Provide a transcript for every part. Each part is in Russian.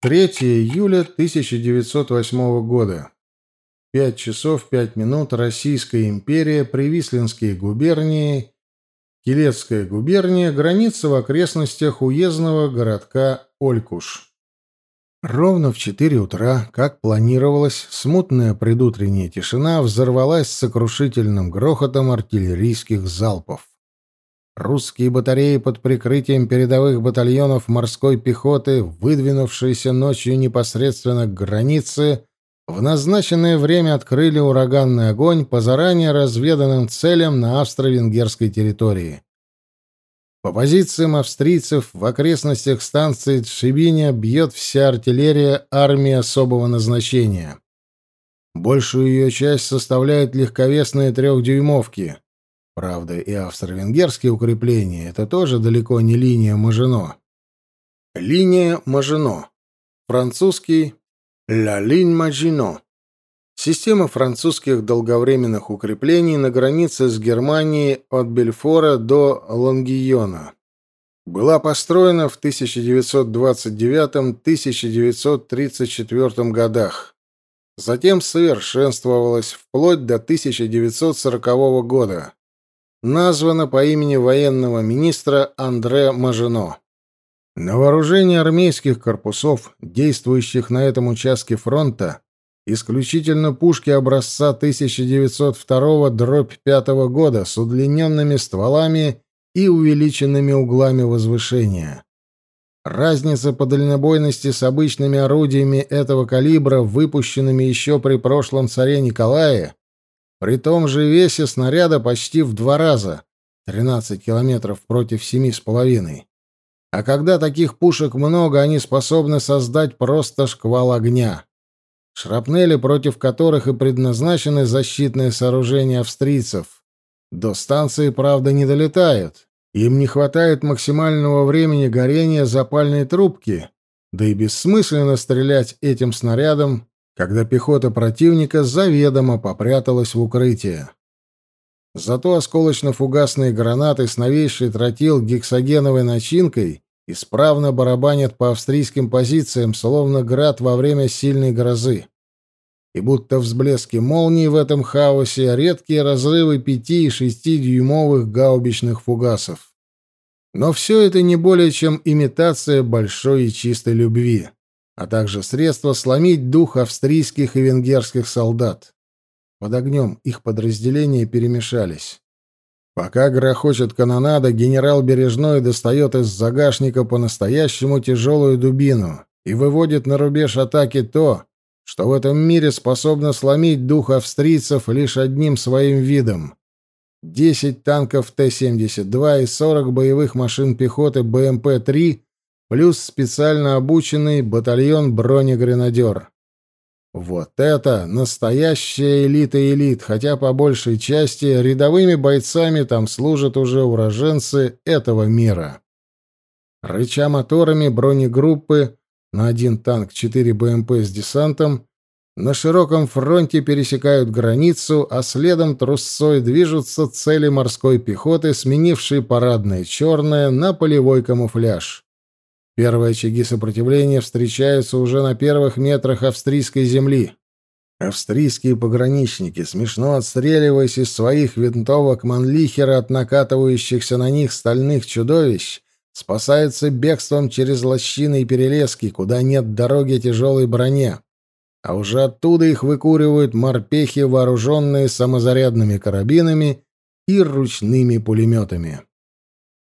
3 июля 1908 года. 5 часов 5 минут. Российская империя, Привислинские губернии, Килецкая губерния, граница в окрестностях уездного городка Олькуш. Ровно в 4 утра, как планировалось, смутная предутренняя тишина взорвалась сокрушительным грохотом артиллерийских залпов. Русские батареи под прикрытием передовых батальонов морской пехоты, выдвинувшиеся ночью непосредственно к границе, в назначенное время открыли ураганный огонь по заранее разведанным целям на австро-венгерской территории. По позициям австрийцев в окрестностях станции Тшибиня бьет вся артиллерия армии особого назначения. Большую ее часть составляют легковесные трехдюймовки — Правда, и австро-венгерские укрепления — это тоже далеко не линия Мажино. Линия Мажино. Французский «La ligne Maginot». Система французских долговременных укреплений на границе с Германией от Бельфора до Лангийона. Была построена в 1929-1934 годах. Затем совершенствовалась вплоть до 1940 года названа по имени военного министра Андре Мажино. На вооружении армейских корпусов, действующих на этом участке фронта, исключительно пушки образца 1902-5 года с удлиненными стволами и увеличенными углами возвышения. Разница по дальнобойности с обычными орудиями этого калибра, выпущенными еще при прошлом царе Николае, при том же весе снаряда почти в два раза, 13 километров против семи с половиной. А когда таких пушек много, они способны создать просто шквал огня. Шрапнели, против которых и предназначены защитные сооружения австрийцев. До станции, правда, не долетают. Им не хватает максимального времени горения запальной трубки, да и бессмысленно стрелять этим снарядом когда пехота противника заведомо попряталась в укрытие. Зато осколочно-фугасные гранаты с новейшей тротил гексогеновой начинкой исправно барабанят по австрийским позициям, словно град во время сильной грозы. И будто взблески молний в этом хаосе редкие разрывы пяти и шести дюймовых гаубичных фугасов. Но все это не более чем имитация большой и чистой любви а также средства сломить дух австрийских и венгерских солдат. Под огнем их подразделения перемешались. Пока грохочет канонада, генерал Бережной достает из загашника по-настоящему тяжелую дубину и выводит на рубеж атаки то, что в этом мире способно сломить дух австрийцев лишь одним своим видом. Десять танков Т-72 и сорок боевых машин пехоты БМП-3 плюс специально обученный батальон бронегренадер. Вот это настоящая элита элит, хотя по большей части рядовыми бойцами там служат уже уроженцы этого мира. Рыча моторами бронегруппы на один танк 4 БМП с десантом на широком фронте пересекают границу, а следом трусцой движутся цели морской пехоты, сменившие парадное черное на полевой камуфляж. Первые очаги сопротивления встречаются уже на первых метрах австрийской земли. Австрийские пограничники, смешно отстреливаясь из своих винтовок Манлихера от накатывающихся на них стальных чудовищ, спасаются бегством через лощины и перелески, куда нет дороги тяжелой броне. А уже оттуда их выкуривают морпехи, вооруженные самозарядными карабинами и ручными пулеметами.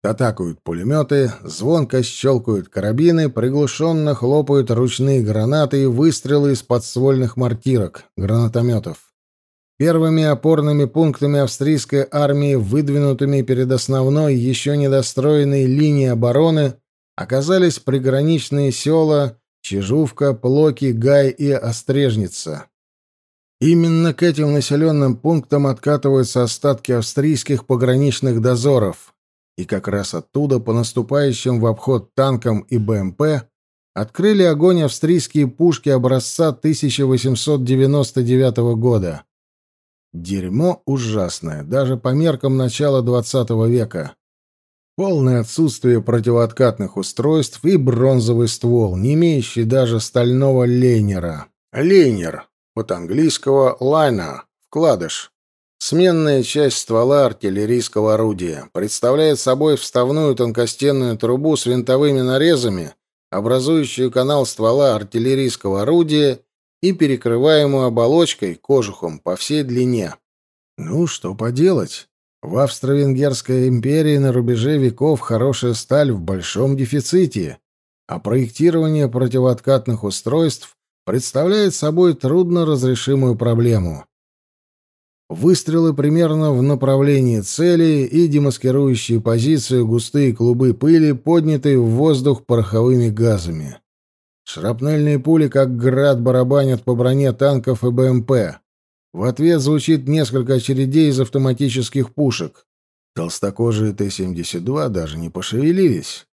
Атакуют пулеметы, звонко щелкают карабины, приглушенно хлопают ручные гранаты и выстрелы из подствольных мортирок, гранатометов. Первыми опорными пунктами австрийской армии, выдвинутыми перед основной, еще недостроенной линией обороны, оказались приграничные села Чижувка, Плоки, Гай и Острежница. Именно к этим населенным пунктам откатываются остатки австрийских пограничных дозоров — и как раз оттуда по наступающим в обход танкам и БМП открыли огонь австрийские пушки образца 1899 года. Дерьмо ужасное, даже по меркам начала XX века. Полное отсутствие противооткатных устройств и бронзовый ствол, не имеющий даже стального лейнера. Лейнер, от английского «liner» — вкладыш. Сменная часть ствола артиллерийского орудия представляет собой вставную тонкостенную трубу с винтовыми нарезами, образующую канал ствола артиллерийского орудия и перекрываемую оболочкой, кожухом, по всей длине. Ну, что поделать? В Австро-Венгерской империи на рубеже веков хорошая сталь в большом дефиците, а проектирование противооткатных устройств представляет собой трудно разрешимую проблему. Выстрелы примерно в направлении цели и демаскирующие позицию густые клубы пыли, поднятые в воздух пороховыми газами. Шрапнельные пули, как град, барабанят по броне танков и БМП. В ответ звучит несколько очередей из автоматических пушек. Толстокожие Т-72 даже не пошевелились.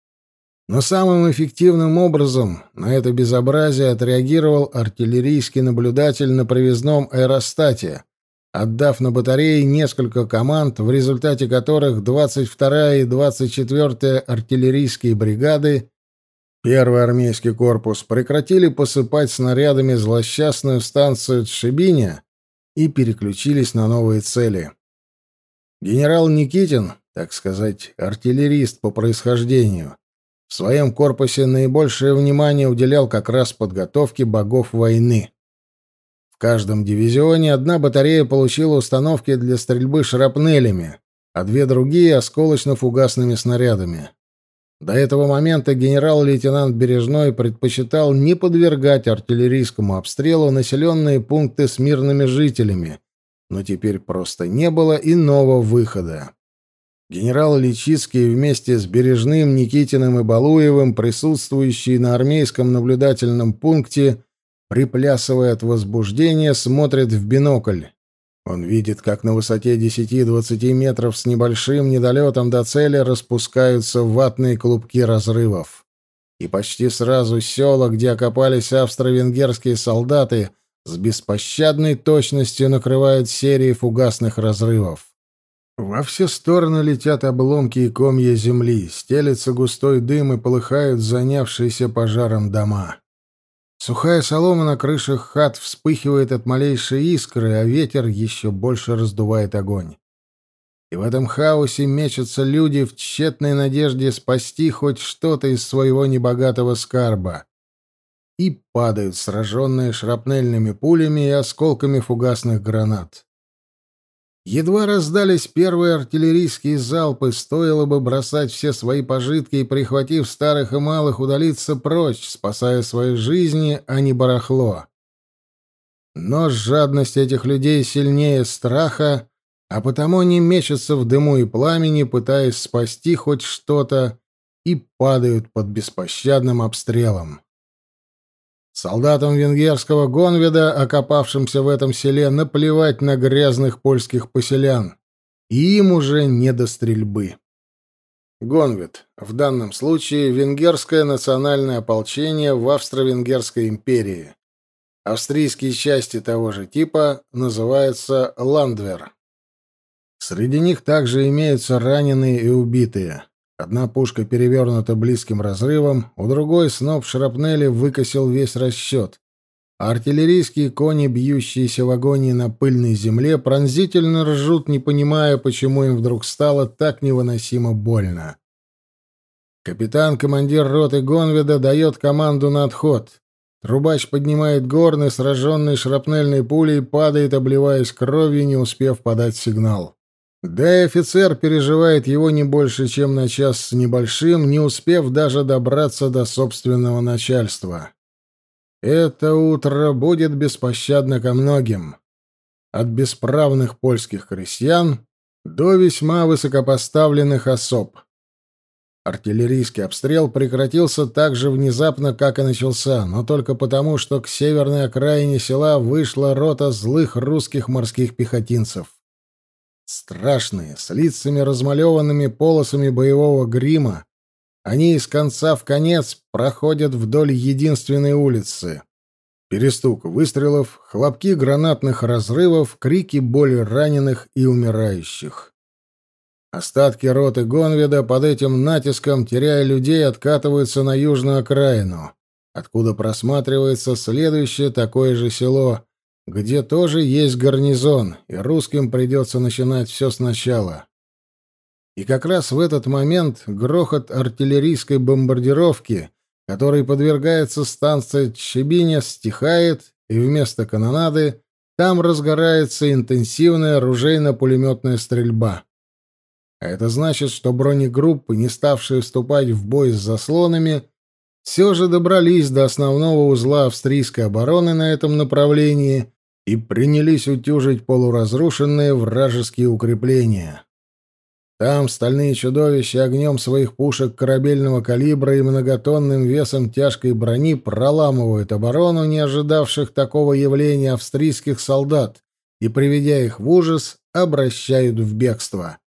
Но самым эффективным образом на это безобразие отреагировал артиллерийский наблюдатель на привязном аэростате — отдав на батареи несколько команд, в результате которых 22-я и 24-я артиллерийские бригады, первый армейский корпус, прекратили посыпать снарядами злосчастную станцию Тшибиня и переключились на новые цели. Генерал Никитин, так сказать, артиллерист по происхождению, в своем корпусе наибольшее внимание уделял как раз подготовке богов войны каждом дивизионе одна батарея получила установки для стрельбы шрапнелями, а две другие — осколочно-фугасными снарядами. До этого момента генерал-лейтенант Бережной предпочитал не подвергать артиллерийскому обстрелу населенные пункты с мирными жителями, но теперь просто не было иного выхода. Генерал Личицкий вместе с Бережным, Никитиным и Балуевым, присутствующие на армейском наблюдательном пункте, приплясывая от возбуждения, смотрит в бинокль. Он видит, как на высоте 10-20 метров с небольшим недолетом до цели распускаются ватные клубки разрывов. И почти сразу села, где окопались австро-венгерские солдаты, с беспощадной точностью накрывают серии фугасных разрывов. Во все стороны летят обломки и комья земли, стелется густой дым и полыхают занявшиеся пожаром дома. Сухая солома на крышах хат вспыхивает от малейшей искры, а ветер еще больше раздувает огонь. И в этом хаосе мечутся люди в тщетной надежде спасти хоть что-то из своего небогатого скарба. И падают, сраженные шрапнельными пулями и осколками фугасных гранат. Едва раздались первые артиллерийские залпы, стоило бы бросать все свои пожитки и, прихватив старых и малых, удалиться прочь, спасая свои жизни, а не барахло. Но жадность этих людей сильнее страха, а потому они мечутся в дыму и пламени, пытаясь спасти хоть что-то, и падают под беспощадным обстрелом. Солдатам венгерского Гонведа, окопавшимся в этом селе, наплевать на грязных польских поселян. Им уже не до стрельбы. Гонвед. В данном случае венгерское национальное ополчение в Австро-Венгерской империи. Австрийские части того же типа называются «Ландвер». Среди них также имеются раненые и убитые. Одна пушка перевернута близким разрывом, у другой сноп шрапнели выкосил весь расчет. А артиллерийские кони, бьющиеся в агонии на пыльной земле, пронзительно ржут, не понимая, почему им вдруг стало так невыносимо больно. Капитан-командир роты Гонведа дает команду на отход. Трубач поднимает горны, сраженный шрапнельной пулей, падает, обливаясь кровью, не успев подать сигнал. Да и офицер переживает его не больше, чем на час с небольшим, не успев даже добраться до собственного начальства. Это утро будет беспощадно ко многим. От бесправных польских крестьян до весьма высокопоставленных особ. Артиллерийский обстрел прекратился так же внезапно, как и начался, но только потому, что к северной окраине села вышла рота злых русских морских пехотинцев. Страшные, с лицами размалеванными полосами боевого грима, они из конца в конец проходят вдоль единственной улицы. Перестук выстрелов, хлопки гранатных разрывов, крики боли раненых и умирающих. Остатки роты Гонведа под этим натиском, теряя людей, откатываются на южную окраину, откуда просматривается следующее такое же село, где тоже есть гарнизон, и русским придется начинать все сначала. И как раз в этот момент грохот артиллерийской бомбардировки, который подвергается станция Чебиня, стихает, и вместо канонады там разгорается интенсивная оружейно-пулеметная стрельба. А это значит, что бронегруппы, не ставшие вступать в бой с заслонами, все же добрались до основного узла австрийской обороны на этом направлении и принялись утюжить полуразрушенные вражеские укрепления. Там стальные чудовища огнем своих пушек корабельного калибра и многотонным весом тяжкой брони проламывают оборону, не ожидавших такого явления австрийских солдат, и, приведя их в ужас, обращают в бегство.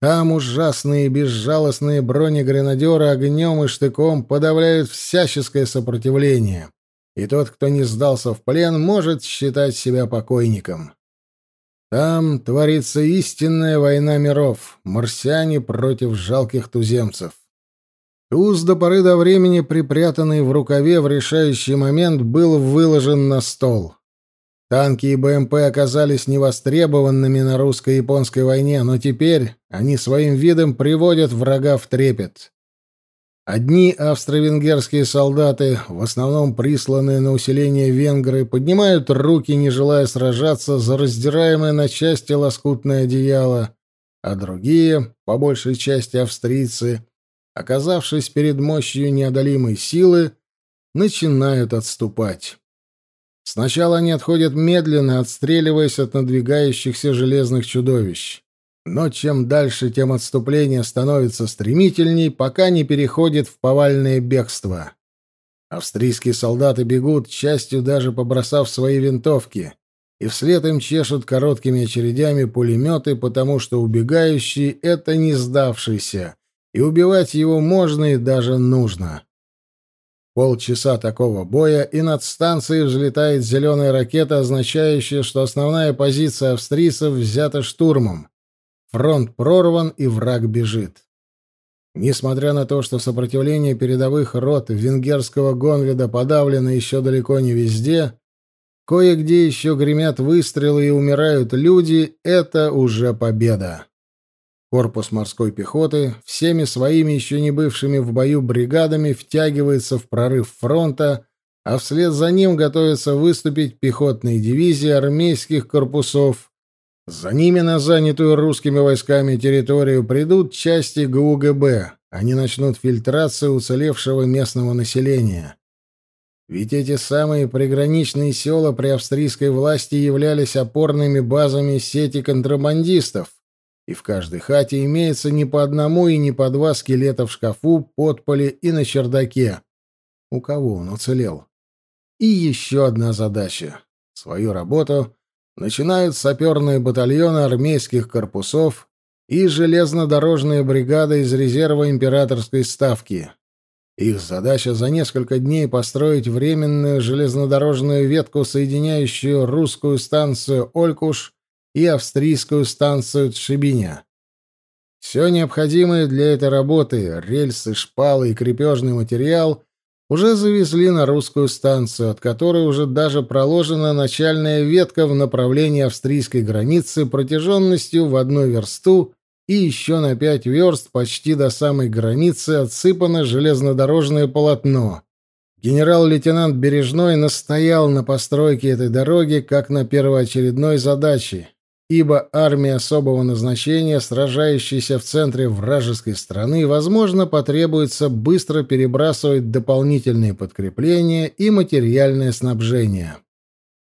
Там ужасные безжалостные бронегренадеры огнем и штыком подавляют всяческое сопротивление, и тот, кто не сдался в плен, может считать себя покойником. Там творится истинная война миров, марсиане против жалких туземцев. Туз до поры до времени, припрятанный в рукаве в решающий момент, был выложен на стол. Танки и БМП оказались невостребованными на русско-японской войне, но теперь они своим видом приводят врага в трепет. Одни австро-венгерские солдаты, в основном присланные на усиление венгры, поднимают руки, не желая сражаться за раздираемое на части лоскутное одеяло, а другие, по большей части австрийцы, оказавшись перед мощью неодолимой силы, начинают отступать. Сначала они отходят медленно, отстреливаясь от надвигающихся железных чудовищ. Но чем дальше, тем отступление становится стремительней, пока не переходит в повальное бегство. Австрийские солдаты бегут, частью даже побросав свои винтовки, и вслед им чешут короткими очередями пулеметы, потому что убегающий — это не сдавшийся, и убивать его можно и даже нужно. Полчаса такого боя, и над станцией взлетает зеленая ракета, означающая, что основная позиция австрийцев взята штурмом. Фронт прорван, и враг бежит. Несмотря на то, что сопротивление передовых рот венгерского Гонведа подавлено еще далеко не везде, кое-где еще гремят выстрелы и умирают люди, это уже победа. Корпус морской пехоты всеми своими еще не бывшими в бою бригадами втягивается в прорыв фронта, а вслед за ним готовятся выступить пехотные дивизии армейских корпусов. За ними на занятую русскими войсками территорию придут части ГУГБ. Они начнут фильтрацию уцелевшего местного населения. Ведь эти самые приграничные села при австрийской власти являлись опорными базами сети контрабандистов и в каждой хате имеется не по одному и не по два скелета в шкафу, подполе и на чердаке. У кого он уцелел? И еще одна задача. Свою работу начинают саперные батальоны армейских корпусов и железнодорожная бригада из резерва императорской ставки. Их задача за несколько дней построить временную железнодорожную ветку, соединяющую русскую станцию Олькуш и австрийскую станцию Тшибиня. Все необходимое для этой работы, рельсы, шпалы и крепежный материал, уже завезли на русскую станцию, от которой уже даже проложена начальная ветка в направлении австрийской границы протяженностью в одну версту и еще на пять верст почти до самой границы отсыпано железнодорожное полотно. Генерал-лейтенант Бережной настоял на постройке этой дороги как на первоочередной задаче, ибо армия особого назначения, сражающаяся в центре вражеской страны, возможно, потребуется быстро перебрасывать дополнительные подкрепления и материальное снабжение.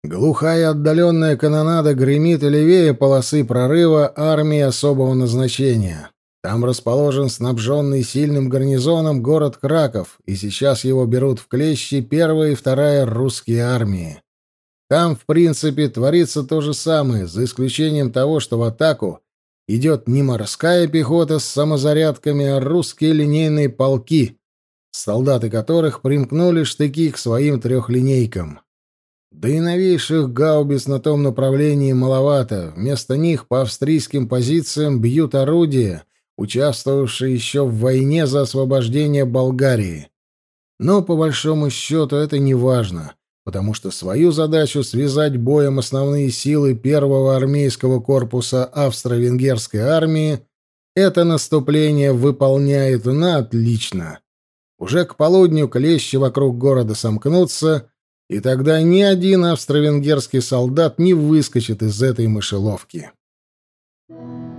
Глухая отдаленная канонада гремит левее полосы прорыва армии особого назначения. Там расположен снабженный сильным гарнизоном город Краков, и сейчас его берут в клещи первая и вторая русские армии. Там, в принципе, творится то же самое, за исключением того, что в атаку идет не морская пехота с самозарядками, а русские линейные полки, солдаты которых примкнули штыки к своим трехлинейкам. Да и новейших гаубиц на том направлении маловато. Вместо них по австрийским позициям бьют орудия, участвовавшие еще в войне за освобождение Болгарии. Но, по большому счету, это не важно, потому что свою задачу связать боем основные силы первого армейского корпуса австро-венгерской армии это наступление выполняет на отлично. Уже к полудню клещи вокруг города сомкнутся, и тогда ни один австро-венгерский солдат не выскочит из этой мышеловки. Thank you.